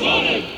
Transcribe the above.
Sonic!